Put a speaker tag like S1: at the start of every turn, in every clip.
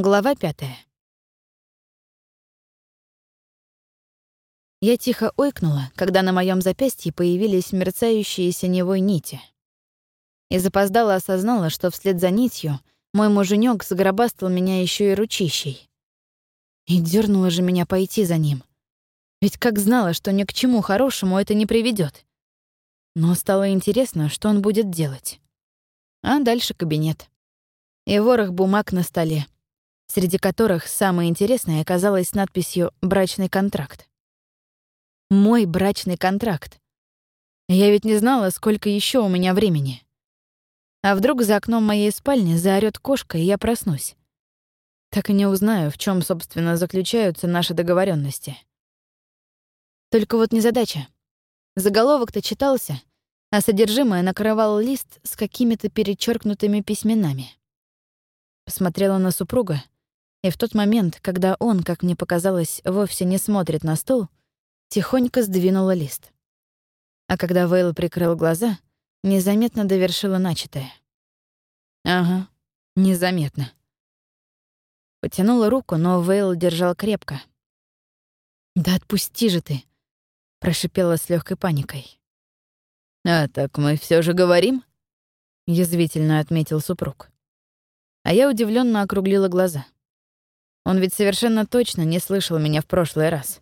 S1: Глава пятая. Я тихо ойкнула, когда на моем запястье появились мерцающие синевой нити. И запоздала осознала, что вслед за нитью мой муженек загробастал меня еще и ручищей. И дернула же меня пойти за ним. Ведь как знала, что ни к чему хорошему это не приведет. Но стало интересно, что он будет делать. А дальше кабинет. И ворох бумаг на столе — среди которых самое интересное оказалось надписью «Брачный контракт». Мой брачный контракт. Я ведь не знала, сколько еще у меня времени. А вдруг за окном моей спальни заорёт кошка, и я проснусь. Так и не узнаю, в чем, собственно, заключаются наши договоренности. Только вот незадача. Заголовок-то читался, а содержимое накрывал лист с какими-то перечеркнутыми письменами. Посмотрела на супруга — и в тот момент, когда он, как мне показалось, вовсе не смотрит на стол, тихонько сдвинула лист. А когда Вейл прикрыл глаза, незаметно довершила начатое. Ага, незаметно. Потянула руку, но Вейл держал крепко. «Да отпусти же ты!» — прошипела с легкой паникой. «А так мы все же говорим?» — язвительно отметил супруг. А я удивленно округлила глаза. Он ведь совершенно точно не слышал меня в прошлый раз.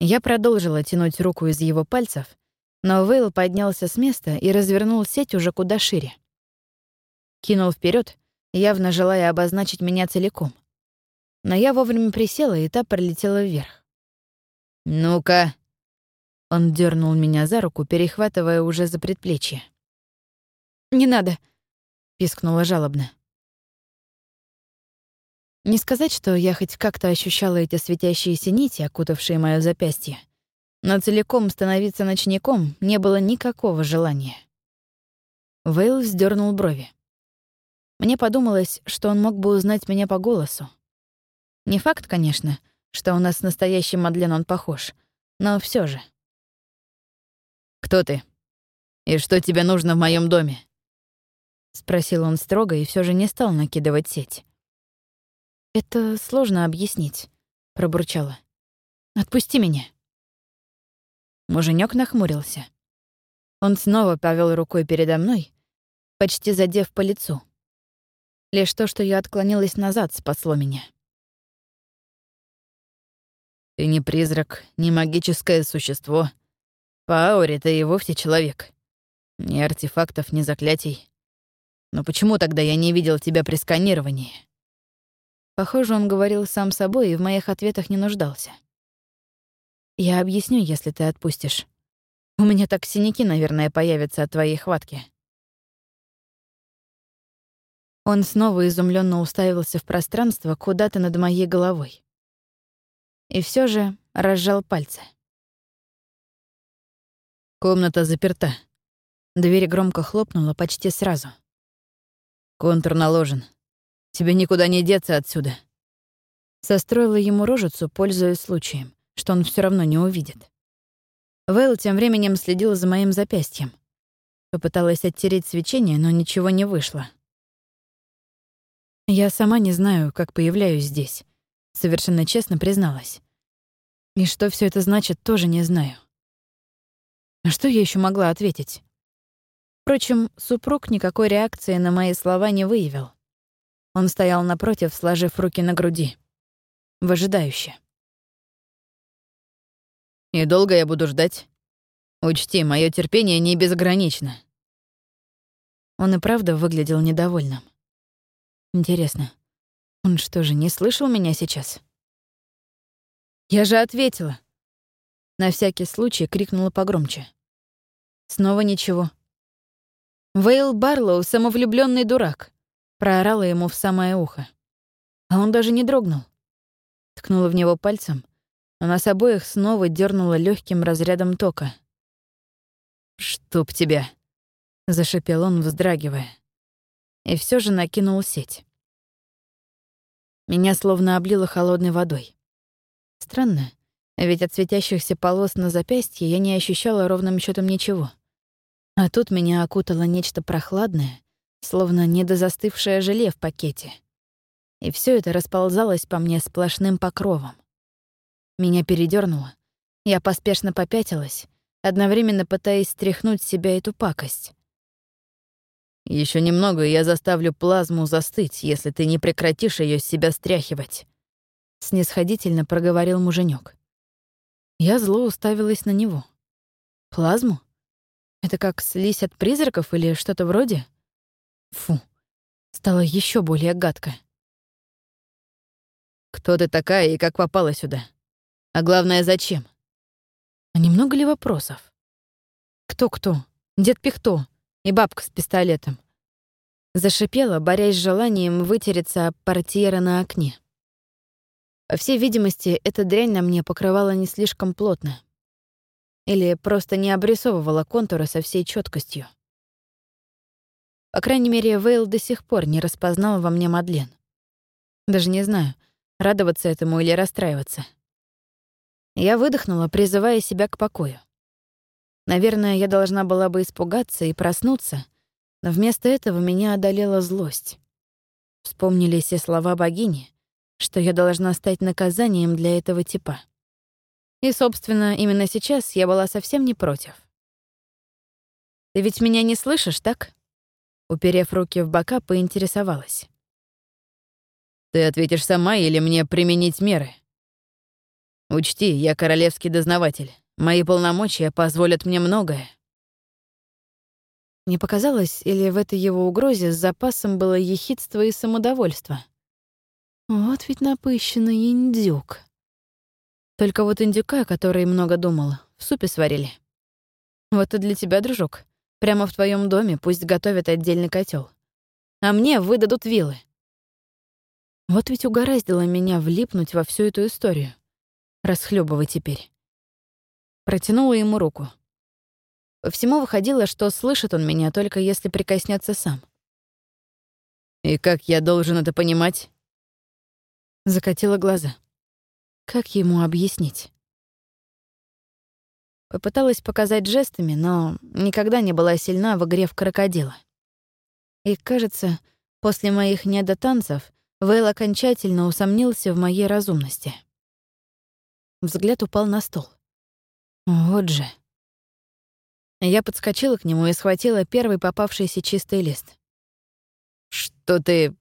S1: Я продолжила тянуть руку из его пальцев, но Вейл поднялся с места и развернул сеть уже куда шире. Кинул вперед, явно желая обозначить меня целиком. Но я вовремя присела, и та пролетела вверх. «Ну-ка!» Он дернул меня за руку, перехватывая уже за предплечье. «Не надо!» — пискнула жалобно. Не сказать, что я хоть как-то ощущала эти светящиеся нити, окутавшие моё запястье, но целиком становиться ночником не было никакого желания. Вейл вздернул брови. Мне подумалось, что он мог бы узнать меня по голосу. Не факт, конечно, что у нас с настоящим Мадлен он похож, но все же. «Кто ты? И что тебе нужно в моем доме?» — спросил он строго и все же не стал накидывать сеть. «Это сложно объяснить», — пробурчала. «Отпусти меня». Муженек нахмурился. Он снова повел рукой передо мной, почти задев по лицу. Лишь то, что я отклонилась назад, спасло меня. «Ты не призрак, не магическое существо. По ауре ты и вовсе человек. Ни артефактов, ни заклятий. Но почему тогда я не видел тебя при сканировании?» Похоже, он говорил сам собой и в моих ответах не нуждался. «Я объясню, если ты отпустишь. У меня так синяки, наверное, появятся от твоей хватки». Он снова изумленно уставился в пространство куда-то над моей головой. И все же разжал пальцы. Комната заперта. Дверь громко хлопнула почти сразу. Контур наложен. Тебе никуда не деться отсюда». Состроила ему рожицу, пользуясь случаем, что он все равно не увидит. Вейл тем временем следил за моим запястьем. Попыталась оттереть свечение, но ничего не вышло. Я сама не знаю, как появляюсь здесь. Совершенно честно призналась. И что все это значит, тоже не знаю. А что я еще могла ответить? Впрочем, супруг никакой реакции на мои слова не выявил. Он стоял напротив, сложив руки на груди. Выжидающе. «И долго я буду ждать? Учти, мое терпение не безгранично». Он и правда выглядел недовольным. Интересно, он что же, не слышал меня сейчас? Я же ответила. На всякий случай крикнула погромче. Снова ничего. Вейл Барлоу — самовлюбленный дурак. Проорала ему в самое ухо. А он даже не дрогнул. Ткнула в него пальцем, но нас обоих снова дернула легким разрядом тока. «Чтоб тебя!» — зашипел он, вздрагивая. И все же накинул сеть. Меня словно облило холодной водой. Странно, ведь от светящихся полос на запястье я не ощущала ровным счетом ничего. А тут меня окутало нечто прохладное, словно недозастывшее желе в пакете. И все это расползалось по мне сплошным покровом. Меня передернуло. Я поспешно попятилась, одновременно пытаясь стряхнуть с себя эту пакость.
S2: Еще немного, и я заставлю плазму застыть, если ты не прекратишь ее с себя стряхивать», —
S1: снисходительно проговорил муженек. Я зло уставилась на него. «Плазму? Это как слизь от призраков или что-то вроде?» Фу, стало еще более гадко.
S2: «Кто ты такая и как попала сюда? А главное, зачем?»
S1: А немного ли вопросов? Кто-кто? Дед Пихто и бабка с пистолетом. Зашипела, борясь с желанием вытереться об портьера на окне. По всей видимости, эта дрянь на мне покрывала не слишком плотно. Или просто не обрисовывала контуры со всей четкостью. По крайней мере, Вейл до сих пор не распознал во мне Мадлен. Даже не знаю, радоваться этому или расстраиваться. Я выдохнула, призывая себя к покою. Наверное, я должна была бы испугаться и проснуться, но вместо этого меня одолела злость. Вспомнились все слова богини, что я должна стать наказанием для этого типа. И, собственно, именно сейчас я была совсем не против. «Ты ведь меня не слышишь, так?» Уперев руки в бока, поинтересовалась.
S2: «Ты ответишь сама или мне применить меры?» Учти, я королевский дознаватель. Мои полномочия позволят мне многое.
S1: Не показалось, или в этой его угрозе с запасом было ехидство и самодовольство? Вот ведь напыщенный индюк. Только вот индюка, который много думал, в супе сварили. Вот и для тебя, дружок. Прямо в твоем доме пусть готовят отдельный котел, А мне выдадут вилы. Вот ведь угораздило меня влипнуть во всю эту историю. Расхлебывай теперь. Протянула ему руку. По всему выходило, что слышит он меня только если прикоснется сам.
S2: «И как я должен это понимать?»
S1: Закатила глаза. Как ему объяснить? Попыталась показать жестами, но никогда не была сильна в игре в крокодила. И, кажется, после моих недотанцев Вейл окончательно усомнился в моей разумности. Взгляд упал на стол. Вот же. Я подскочила к нему и схватила первый попавшийся чистый лист.
S2: «Что ты...»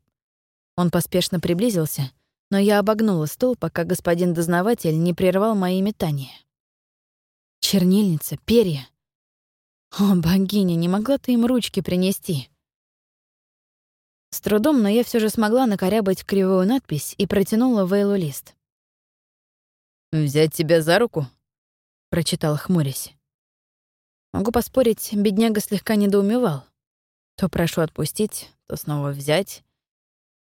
S1: Он поспешно приблизился, но я обогнула стол, пока господин дознаватель не прервал мои метания. Чернильница, перья. О, богиня, не могла ты им ручки принести? С трудом, но я все же смогла накорябать кривую надпись и протянула Вейлу лист.
S2: «Взять тебя за руку?» — прочитал хмурясь.
S1: Могу поспорить, бедняга слегка недоумевал. То прошу отпустить, то снова взять.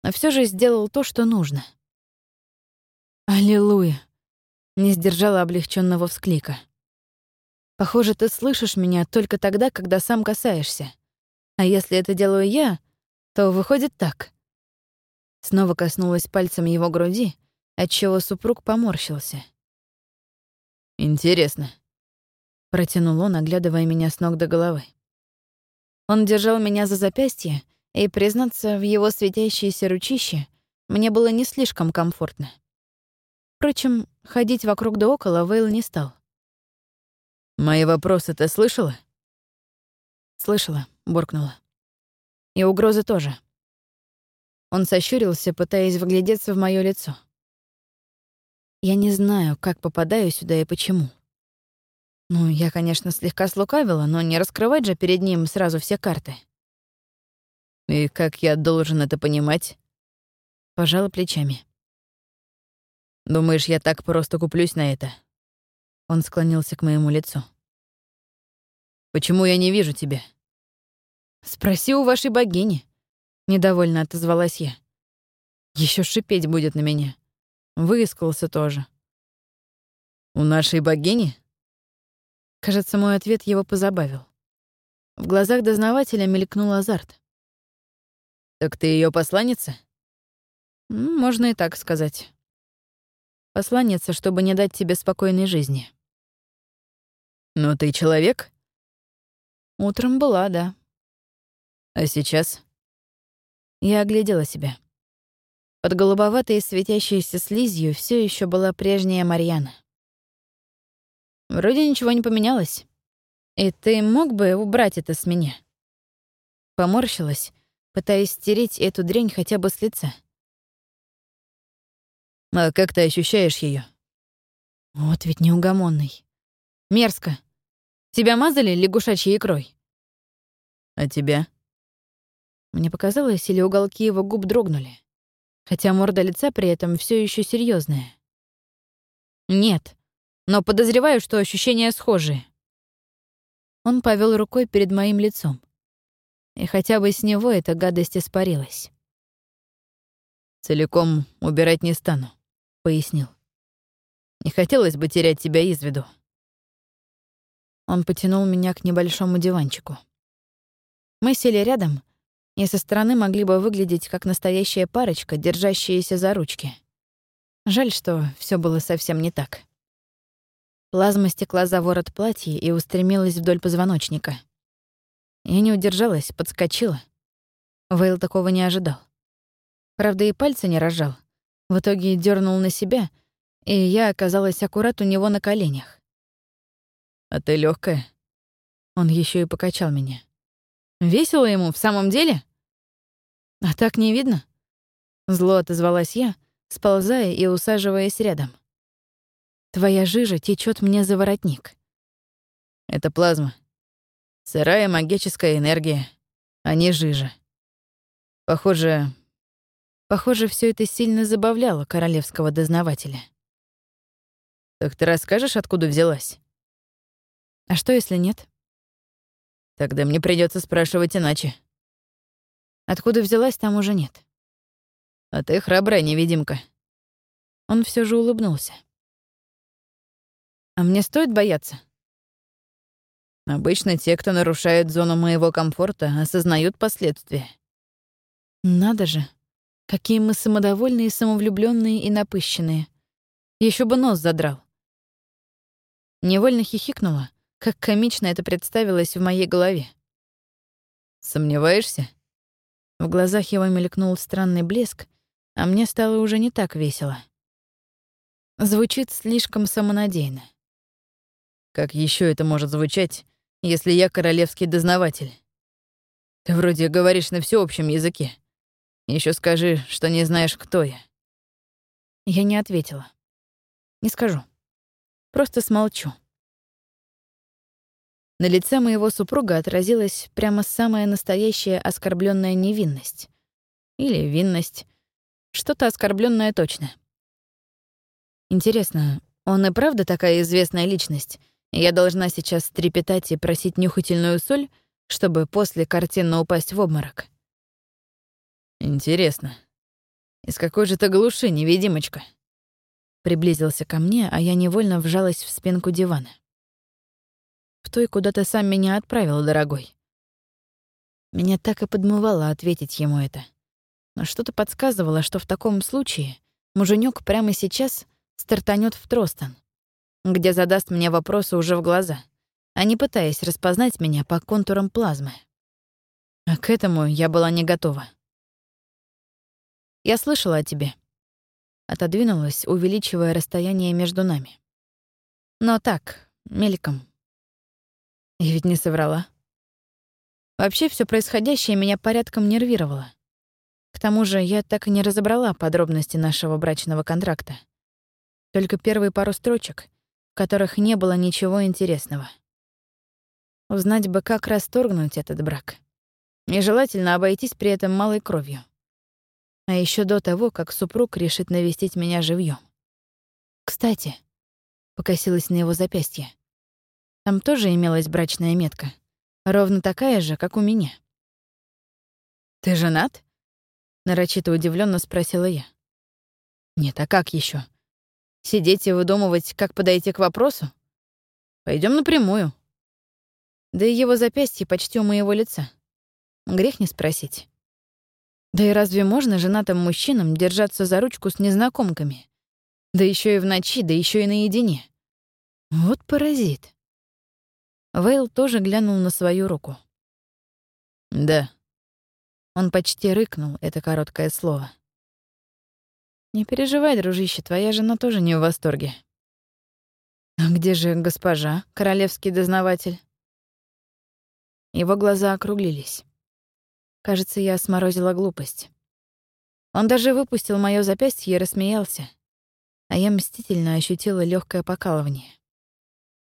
S1: Но все же сделал то, что нужно. «Аллилуйя!» — не сдержала облегченного всклика. «Похоже, ты слышишь меня только тогда, когда сам касаешься. А если это делаю я, то выходит так». Снова коснулась пальцем его груди, отчего супруг поморщился.
S2: «Интересно», —
S1: протянул он, оглядывая меня с ног до головы. Он держал меня за запястье, и, признаться, в его светящееся ручище мне было не слишком комфортно. Впрочем, ходить вокруг да около Вейл не стал.
S2: «Мои вопросы ты слышала?»
S1: «Слышала», — буркнула. «И угрозы тоже». Он сощурился, пытаясь вглядеться в моё лицо. Я не знаю, как попадаю сюда и почему. Ну, я, конечно, слегка слукавила, но не раскрывать же перед ним сразу все карты.
S2: «И как я должен это понимать?»
S1: Пожала плечами.
S2: «Думаешь, я так просто куплюсь на это?»
S1: Он склонился к моему лицу.
S2: «Почему я не вижу тебя?»
S1: «Спроси у вашей богини», — недовольно отозвалась я. Еще шипеть будет на меня. Выискался тоже.
S2: «У нашей богини?»
S1: Кажется, мой ответ его позабавил. В глазах дознавателя мелькнул азарт.
S2: «Так ты ее посланница?»
S1: «Можно и так сказать. Посланница, чтобы не дать тебе спокойной жизни».
S2: «Но ты человек?»
S1: «Утром была, да».
S2: «А сейчас?»
S1: Я оглядела себя. Под голубоватой светящейся слизью все еще была прежняя Марьяна. Вроде ничего не поменялось. И ты мог бы убрать это с меня? Поморщилась, пытаясь стереть эту дрянь хотя бы с лица.
S2: А как ты ощущаешь ее?
S1: Вот ведь неугомонный. Мерзко. Тебя мазали лягушачьей икрой?
S2: А тебя?
S1: Мне показалось, или уголки его губ дрогнули, хотя морда лица при этом все еще серьезная. Нет, но подозреваю, что ощущения схожие. Он повел рукой перед моим лицом, и хотя бы с него эта гадость испарилась.
S2: «Целиком убирать не стану», — пояснил. «Не хотелось бы терять тебя из виду».
S1: Он потянул меня к небольшому диванчику. Мы сели рядом, и со стороны могли бы выглядеть как настоящая парочка, держащаяся за ручки. Жаль, что все было совсем не так. Плазма стекла за ворот платья и устремилась вдоль позвоночника. Я не удержалась, подскочила. Вейл такого не ожидал. Правда, и пальцы не рожал. В итоге дернул на себя, и я оказалась аккурат у него на коленях.
S2: «А ты легкая.
S1: Он еще и покачал меня. Весело ему, в самом деле? А так не видно? Зло отозвалась я, сползая и усаживаясь рядом. Твоя жижа течет мне за воротник.
S2: Это плазма. Сырая магическая энергия, а не жижа. Похоже...
S1: Похоже, все это сильно забавляло королевского дознавателя.
S2: Так ты расскажешь, откуда взялась?
S1: А что, если нет?
S2: Тогда мне придется спрашивать иначе.
S1: Откуда взялась, там уже нет.
S2: А ты храбрая невидимка.
S1: Он все же улыбнулся. А мне стоит бояться?
S2: Обычно те, кто нарушает зону моего комфорта, осознают последствия.
S1: Надо же. Какие мы самодовольные, самовлюбленные и напыщенные. Еще бы нос задрал. Невольно хихикнула, как комично это представилось в моей голове.
S2: «Сомневаешься?»
S1: В глазах его мелькнул странный блеск, а мне стало уже не так весело. Звучит слишком самонадеянно.
S2: Как еще это может звучать, если я королевский дознаватель? Ты вроде говоришь на всеобщем языке. Еще скажи, что не знаешь, кто я.
S1: Я не ответила. Не скажу. Просто смолчу. На лице моего супруга отразилась прямо самая настоящая оскорбленная невинность. Или винность. Что-то оскорбленное точно. Интересно, он и правда такая известная личность? Я должна сейчас трепетать и просить нюхательную соль, чтобы после картинно упасть в обморок.
S2: Интересно. Из какой же ты глуши, невидимочка?
S1: Приблизился ко мне, а я невольно вжалась в спинку дивана в той, куда ты сам меня отправил, дорогой. Меня так и подмывало ответить ему это. Но что-то подсказывало, что в таком случае муженек прямо сейчас стартанет в Тростон, где задаст мне вопросы уже в глаза, а не пытаясь распознать меня по контурам плазмы. А к этому я была не готова. Я слышала о тебе. Отодвинулась, увеличивая расстояние между нами. Но так, мельком, я ведь не соврала. Вообще все происходящее меня порядком нервировало. К тому же я так и не разобрала подробности нашего брачного контракта. Только первые пару строчек, в которых не было ничего интересного. Узнать бы, как расторгнуть этот брак. И желательно обойтись при этом малой кровью. А еще до того, как супруг решит навестить меня живьем. Кстати, покосилась на его запястье. Там тоже имелась брачная метка. Ровно такая же, как у меня. «Ты женат?» — нарочито удивленно спросила я. «Нет, а как еще? Сидеть и выдумывать, как подойти к вопросу? Пойдем напрямую». Да и его запястье почти у моего лица. Грех не спросить. Да и разве можно женатым мужчинам держаться за ручку с незнакомками? Да еще и в ночи, да еще и наедине. Вот паразит. Вейл тоже глянул на свою руку.
S2: «Да».
S1: Он почти рыкнул это короткое слово. «Не переживай, дружище, твоя жена тоже не в восторге». «А где же госпожа, королевский дознаватель?» Его глаза округлились. Кажется, я сморозила глупость. Он даже выпустил моё запястье и рассмеялся, а я мстительно ощутила легкое покалывание.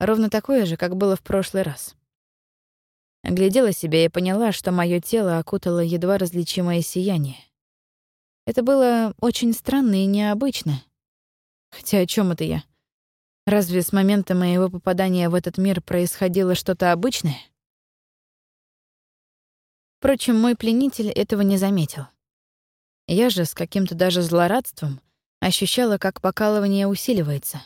S1: Ровно такое же, как было в прошлый раз. Оглядела себя и поняла, что мое тело окутало едва различимое сияние. Это было очень странно и необычно. Хотя о чем это я? Разве с момента моего попадания в этот мир происходило что-то обычное? Впрочем, мой пленитель этого не заметил. Я же с каким-то даже злорадством ощущала, как покалывание усиливается.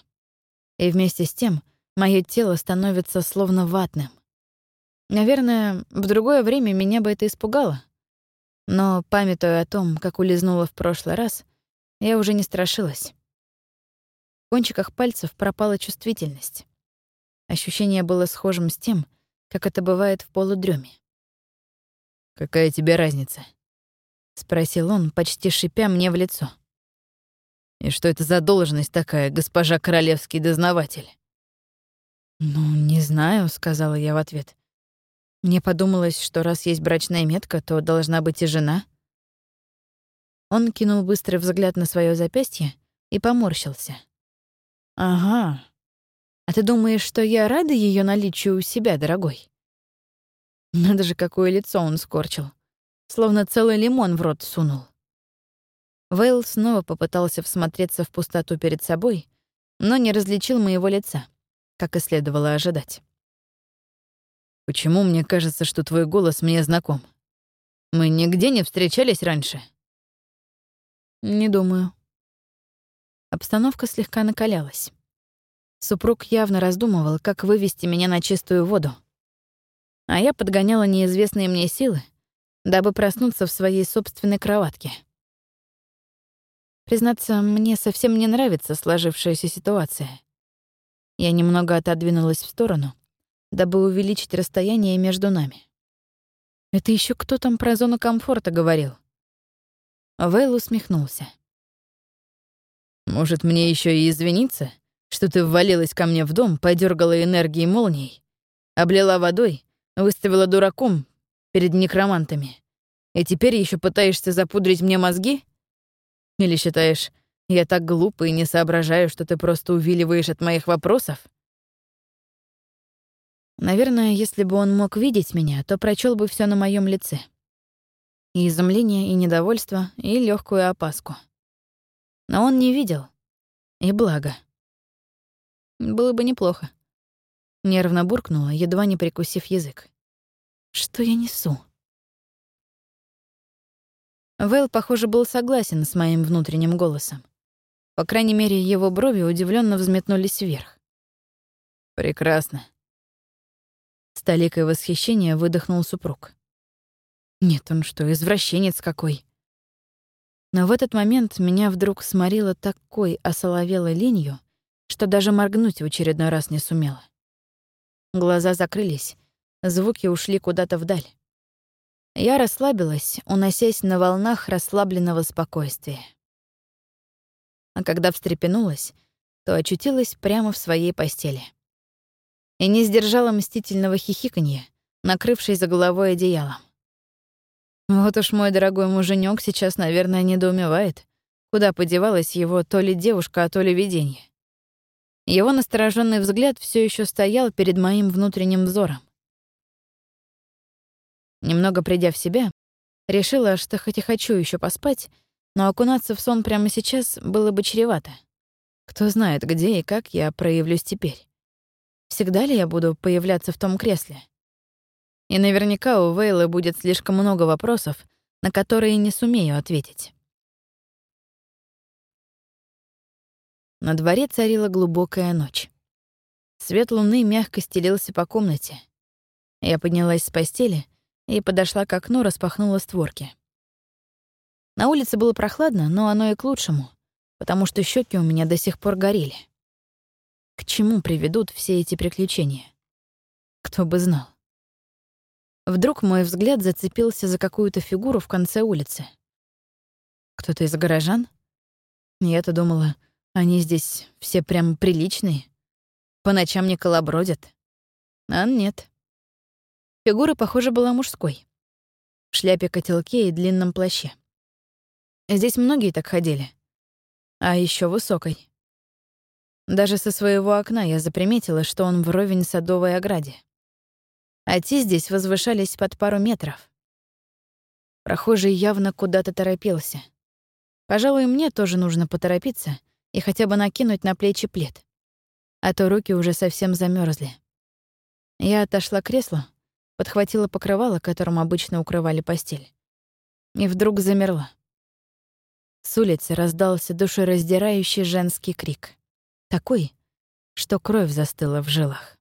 S1: И вместе с тем мое тело становится словно ватным. Наверное, в другое время меня бы это испугало. Но, памятуя о том, как улизнула в прошлый раз, я уже не страшилась. В кончиках пальцев пропала чувствительность. Ощущение было схожим с тем, как это бывает в полудреме.
S2: «Какая тебе разница?» — спросил он, почти шипя мне в лицо. «И что это за должность такая, госпожа королевский дознаватель?»
S1: «Ну, не знаю», — сказала я в ответ. Мне подумалось, что раз есть брачная метка, то должна быть и жена. Он кинул быстрый взгляд на свое запястье и поморщился. «Ага. А ты думаешь, что я рада ее наличию у себя, дорогой?» Надо же, какое лицо он скорчил. Словно целый лимон в рот сунул. Вейл снова попытался всмотреться в пустоту перед собой, но не различил моего лица, как и следовало ожидать.
S2: Почему мне кажется, что твой голос мне знаком? Мы нигде не встречались раньше?
S1: Не думаю. Обстановка слегка накалялась. Супруг явно раздумывал, как вывести меня на чистую воду. А я подгоняла неизвестные мне силы, дабы проснуться в своей собственной кроватке. Признаться, мне совсем не нравится сложившаяся ситуация. Я немного отодвинулась в сторону — дабы увеличить расстояние между нами. Это еще кто там про зону комфорта говорил? Вейл усмехнулся.
S2: «Может, мне еще и извиниться, что ты ввалилась ко мне в дом, подергала энергией молнией, облила водой, выставила дураком перед некромантами, и теперь еще пытаешься запудрить мне мозги? Или считаешь, я так глупа и не соображаю, что ты просто увиливаешь от моих вопросов?»
S1: Наверное, если бы он мог видеть меня, то прочел бы все на моем лице. И изумление, и недовольство, и легкую опаску. Но он не видел. И благо. Было бы неплохо. Нервно буркнула, едва не прикусив язык. Что я несу? Вэл, похоже, был согласен с моим внутренним голосом. По крайней мере, его брови удивленно взметнулись вверх.
S2: «Прекрасно.
S1: С толикой восхищения выдохнул супруг. Нет, он что, извращенец какой? Но в этот момент меня вдруг сморило такой осоловелой ленью, что даже моргнуть в очередной раз не сумела. Глаза закрылись, звуки ушли куда-то вдаль. Я расслабилась, уносясь на волнах расслабленного спокойствия. А когда встрепенулась, то очутилась прямо в своей постели и не сдержала мстительного хихиканья, накрывшись за головой одеялом. Вот уж мой дорогой муженек сейчас, наверное, недоумевает, куда подевалась его то ли девушка, а то ли видение. Его настороженный взгляд все еще стоял перед моим внутренним взором. Немного придя в себя, решила, что хоть и хочу еще поспать, но окунаться в сон прямо сейчас было бы чревато. Кто знает, где и как я проявлюсь теперь. Всегда ли я буду появляться в том кресле? И наверняка у Вейла будет слишком много вопросов, на которые не сумею ответить. На дворе царила глубокая ночь. Свет луны мягко стелился по комнате. Я поднялась с постели и подошла к окну, распахнула створки. На улице было прохладно, но оно и к лучшему, потому что щеки у меня до сих пор горели. К чему приведут все эти приключения? Кто бы знал. Вдруг мой взгляд зацепился за какую-то фигуру в конце улицы. Кто-то из горожан? Я-то думала, они здесь все прям приличные. По ночам не колобродят. А нет. Фигура, похоже, была мужской. В шляпе-котелке и длинном плаще. Здесь многие так ходили. А еще высокой. Даже со своего окна я заприметила, что он вровень садовой ограде. А те здесь возвышались под пару метров. Прохожий явно куда-то торопился. Пожалуй, мне тоже нужно поторопиться и хотя бы накинуть на плечи плед. А то руки уже совсем замерзли. Я отошла к креслу, подхватила покрывало, которым обычно укрывали постель. И вдруг замерла. С улицы раздался душераздирающий женский крик. Такой, что кровь застыла в жилах.